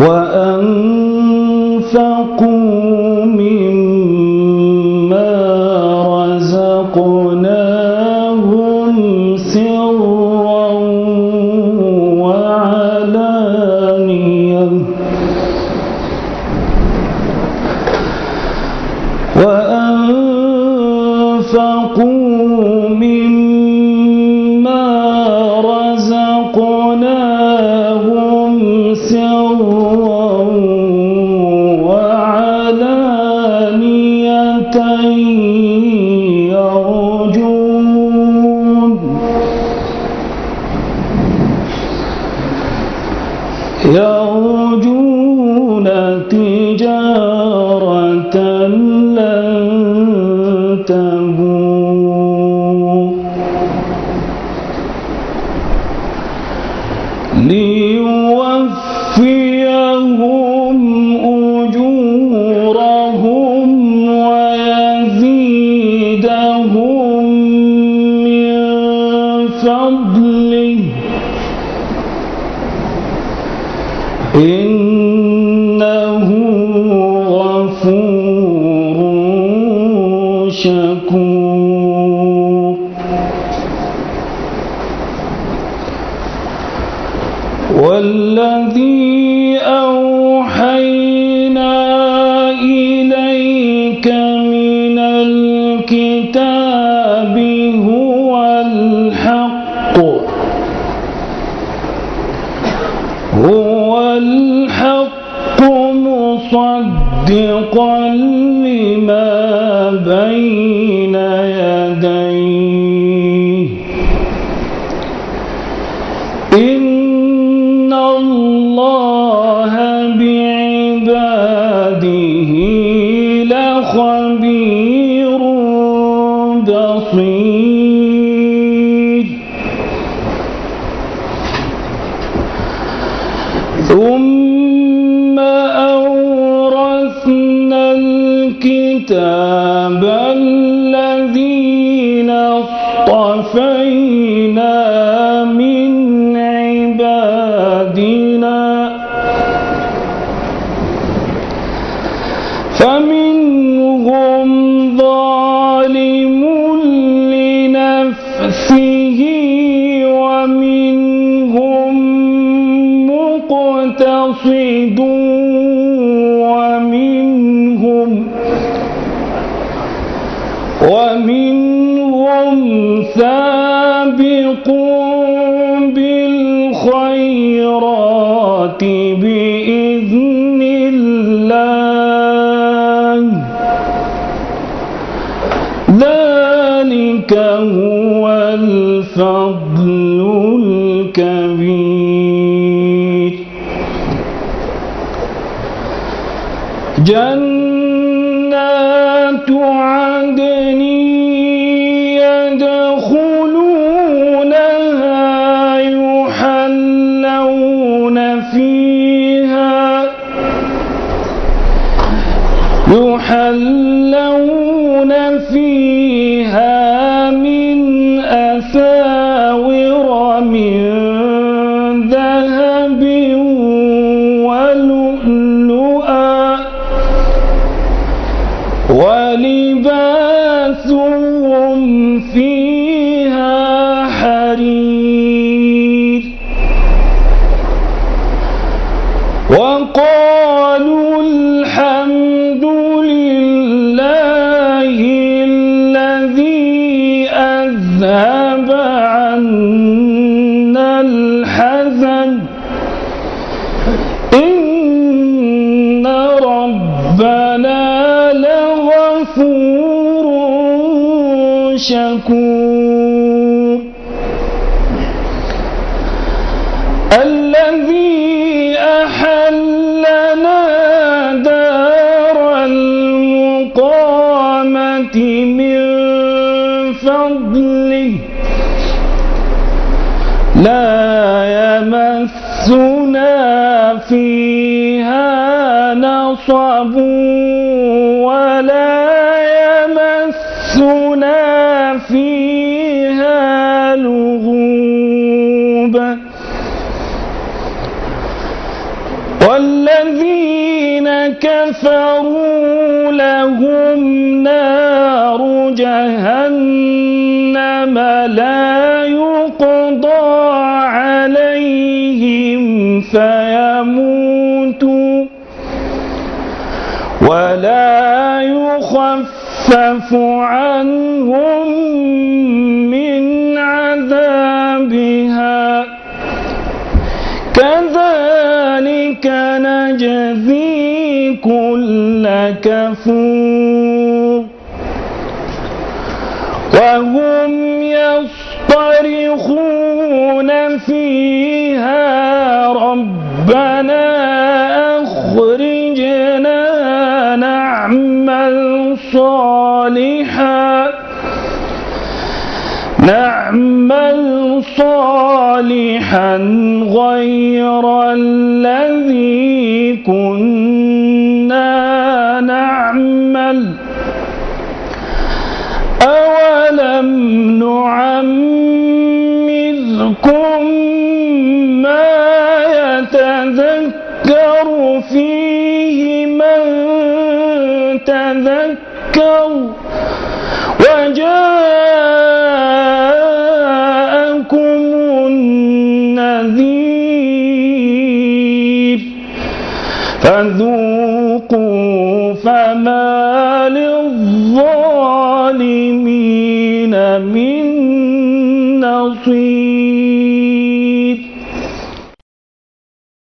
وأنفقوا مما رزقناهم سرا وعلانية. وأنفقوا مما هو الحق مصدقا لما بين يديه ثم أورثنا الكتاب الذين اصطفينا من عبادنا. فمنهم ظالم لنفسه. ومنهم ومنهم بالخيرات بإذن الله ذلك هو الفضل الكبير جنات عدن يدخلونها يحلون فيها يحلون فيها شكور. الذي أحلنا دار المقامة من فضله. لا يمسنا فيها نصب ولا كفروا لهم نار جهنم لا يقضى عليهم فيموتوا ولا يخفف عنهم كفور وهم يصطرخون فيها ربنا أخرجنا نعمل صالحا نعمل صالحا غير الذي كنا تذكر وجاءكم النذير فذوقوا فما للظالمين من نصير